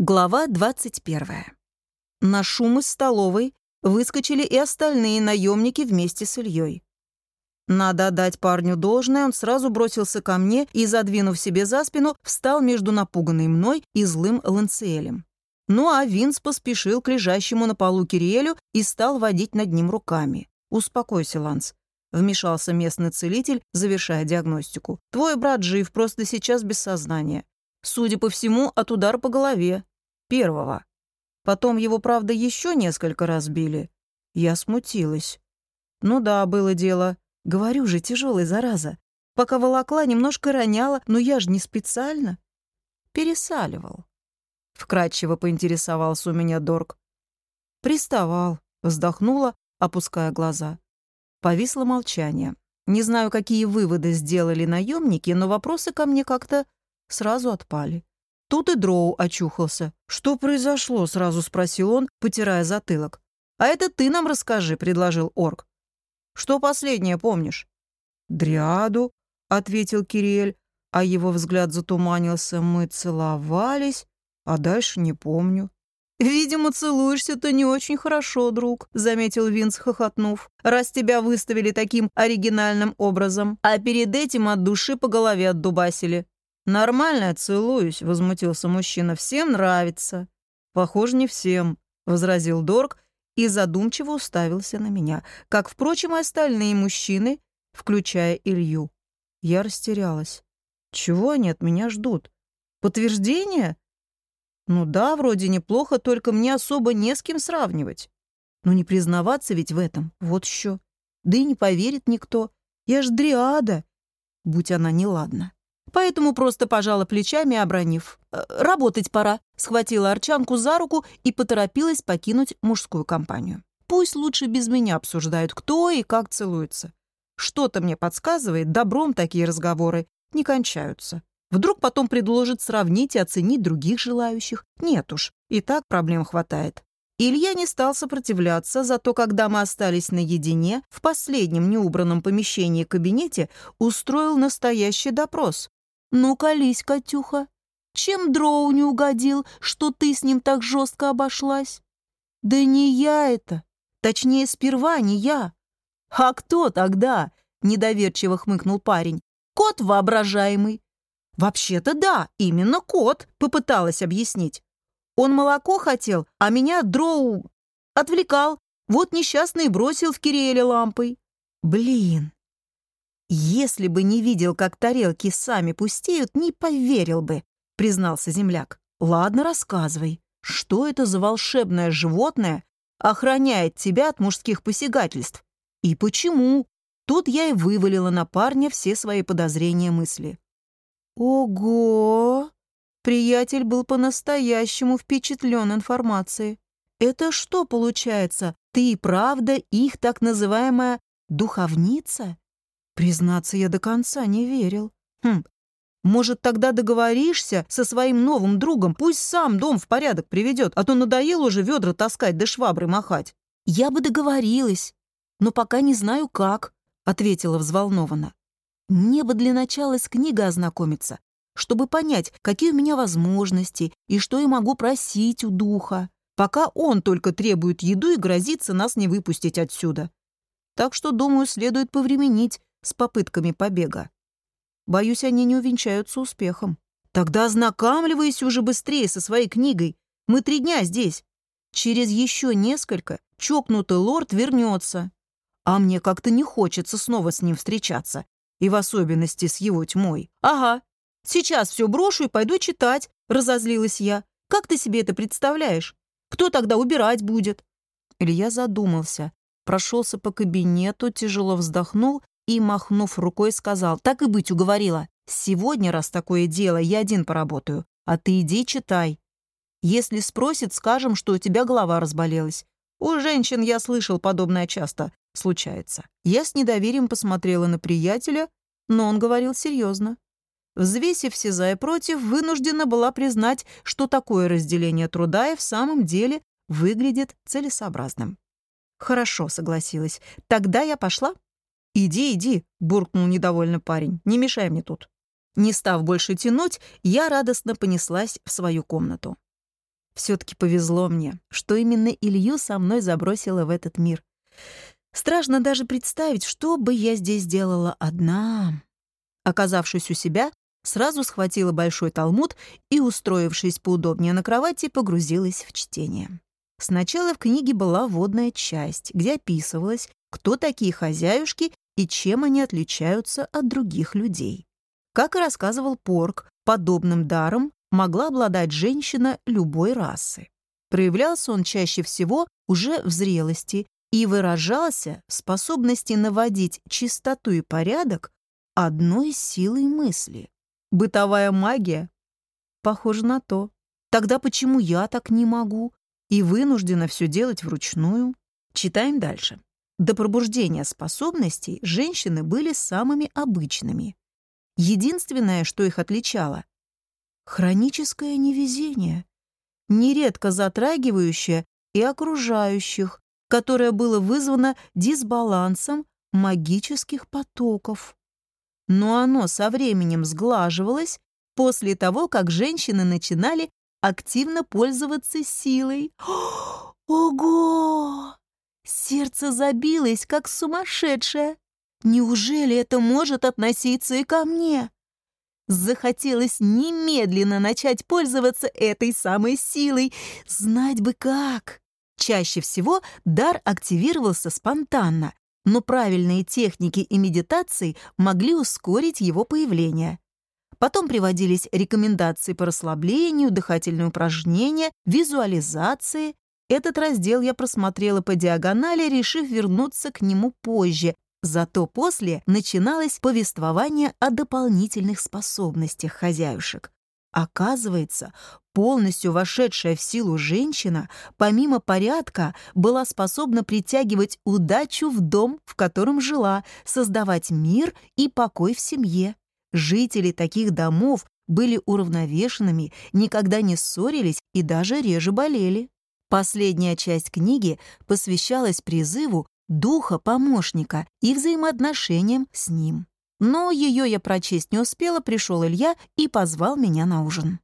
Глава 21. На шум из столовой выскочили и остальные наемники вместе с Ильей. Надо отдать парню должное, он сразу бросился ко мне и, задвинув себе за спину, встал между напуганной мной и злым Ланциэлем. Ну а Винс поспешил к лежащему на полу Кириэлю и стал водить над ним руками. «Успокойся, Ланс», — вмешался местный целитель, завершая диагностику. «Твой брат жив, просто сейчас без сознания. Судя по всему, от удара по голове. Первого. Потом его, правда, еще несколько раз били. Я смутилась. Ну да, было дело. Говорю же, тяжелый зараза. Пока волокла, немножко роняла, но я же не специально. Пересаливал. Вкратчиво поинтересовался у меня Дорг. Приставал, вздохнула, опуская глаза. Повисло молчание. Не знаю, какие выводы сделали наемники, но вопросы ко мне как-то сразу отпали. Тут и Дроу очухался. «Что произошло?» — сразу спросил он, потирая затылок. «А это ты нам расскажи», — предложил орк. «Что последнее помнишь?» «Дриаду», — ответил Кириэль, а его взгляд затуманился. «Мы целовались, а дальше не помню». «Видимо, целуешься-то не очень хорошо, друг», — заметил Винс, хохотнув. «Раз тебя выставили таким оригинальным образом, а перед этим от души по голове отдубасили. «Нормально целуюсь», — возмутился мужчина. «Всем нравится». «Похоже, не всем», — возразил Дорг и задумчиво уставился на меня, как, впрочем, и остальные мужчины, включая Илью. Я растерялась. Чего они от меня ждут? Подтверждение? Ну да, вроде неплохо, только мне особо не с кем сравнивать. Но не признаваться ведь в этом, вот еще. Да и не поверит никто. Я ж дриада, будь она неладна. Поэтому просто пожала плечами, обронив. «Э, «Работать пора», схватила Арчанку за руку и поторопилась покинуть мужскую компанию. Пусть лучше без меня обсуждают, кто и как целуется. Что-то мне подсказывает, добром такие разговоры не кончаются. Вдруг потом предложат сравнить и оценить других желающих. Нет уж, и так проблем хватает. Илья не стал сопротивляться, зато когда мы остались наедине, в последнем неубранном помещении кабинете устроил настоящий допрос. «Ну, колись, Катюха, чем Дроу не угодил, что ты с ним так жестко обошлась?» «Да не я это. Точнее, сперва не я». «А кто тогда?» — недоверчиво хмыкнул парень. «Кот воображаемый». «Вообще-то да, именно кот», — попыталась объяснить. «Он молоко хотел, а меня Дроу отвлекал. Вот несчастный бросил в Кириэле лампой». «Блин, «Если бы не видел, как тарелки сами пустеют, не поверил бы», — признался земляк. «Ладно, рассказывай. Что это за волшебное животное охраняет тебя от мужских посягательств? И почему?» Тут я и вывалила на парня все свои подозрения мысли. «Ого!» Приятель был по-настоящему впечатлен информацией. «Это что получается? Ты и правда их так называемая духовница?» Признаться, я до конца не верил. Хм, может, тогда договоришься со своим новым другом, пусть сам дом в порядок приведет, а то надоело уже ведра таскать да швабры махать. Я бы договорилась, но пока не знаю как, ответила взволнованно. Мне бы для начала с книгой ознакомиться, чтобы понять, какие у меня возможности и что я могу просить у духа, пока он только требует еду и грозится нас не выпустить отсюда. Так что, думаю, следует повременить с попытками побега. Боюсь, они не увенчаются успехом. Тогда ознакомливайся уже быстрее со своей книгой. Мы три дня здесь. Через еще несколько чокнутый лорд вернется. А мне как-то не хочется снова с ним встречаться. И в особенности с его тьмой. Ага, сейчас все брошу и пойду читать, разозлилась я. Как ты себе это представляешь? Кто тогда убирать будет? Илья задумался, прошелся по кабинету, тяжело вздохнул и, махнув рукой, сказал, так и быть, уговорила. Сегодня, раз такое дело, я один поработаю, а ты иди читай. Если спросит, скажем, что у тебя голова разболелась. У женщин, я слышал, подобное часто случается. Я с недоверием посмотрела на приятеля, но он говорил серьезно. Взвесив все за и против, вынуждена была признать, что такое разделение труда и в самом деле выглядит целесообразным. «Хорошо», — согласилась. «Тогда я пошла?» «Иди, иди», — буркнул недовольно парень, — «не мешай мне тут». Не став больше тянуть, я радостно понеслась в свою комнату. Все-таки повезло мне, что именно Илью со мной забросило в этот мир. Страшно даже представить, что бы я здесь делала одна. Оказавшись у себя, сразу схватила большой талмуд и, устроившись поудобнее на кровати, погрузилась в чтение. Сначала в книге была вводная часть, где описывалось, кто такие хозяюшки и чем они отличаются от других людей. Как и рассказывал Порк, подобным даром могла обладать женщина любой расы. Проявлялся он чаще всего уже в зрелости и выражался в способности наводить чистоту и порядок одной силой мысли. Бытовая магия? Похоже на то. Тогда почему я так не могу и вынуждена все делать вручную? Читаем дальше. До пробуждения способностей женщины были самыми обычными. Единственное, что их отличало — хроническое невезение, нередко затрагивающее и окружающих, которое было вызвано дисбалансом магических потоков. Но оно со временем сглаживалось после того, как женщины начинали активно пользоваться силой. Ого! Сердце забилось, как сумасшедшее. Неужели это может относиться и ко мне? Захотелось немедленно начать пользоваться этой самой силой. Знать бы как. Чаще всего дар активировался спонтанно, но правильные техники и медитации могли ускорить его появление. Потом приводились рекомендации по расслаблению, дыхательные упражнения, визуализации. Этот раздел я просмотрела по диагонали, решив вернуться к нему позже. Зато после начиналось повествование о дополнительных способностях хозяюшек. Оказывается, полностью вошедшая в силу женщина, помимо порядка, была способна притягивать удачу в дом, в котором жила, создавать мир и покой в семье. Жители таких домов были уравновешенными, никогда не ссорились и даже реже болели. Последняя часть книги посвящалась призыву духа-помощника и взаимоотношениям с ним. Но ее я прочесть не успела, пришел Илья и позвал меня на ужин.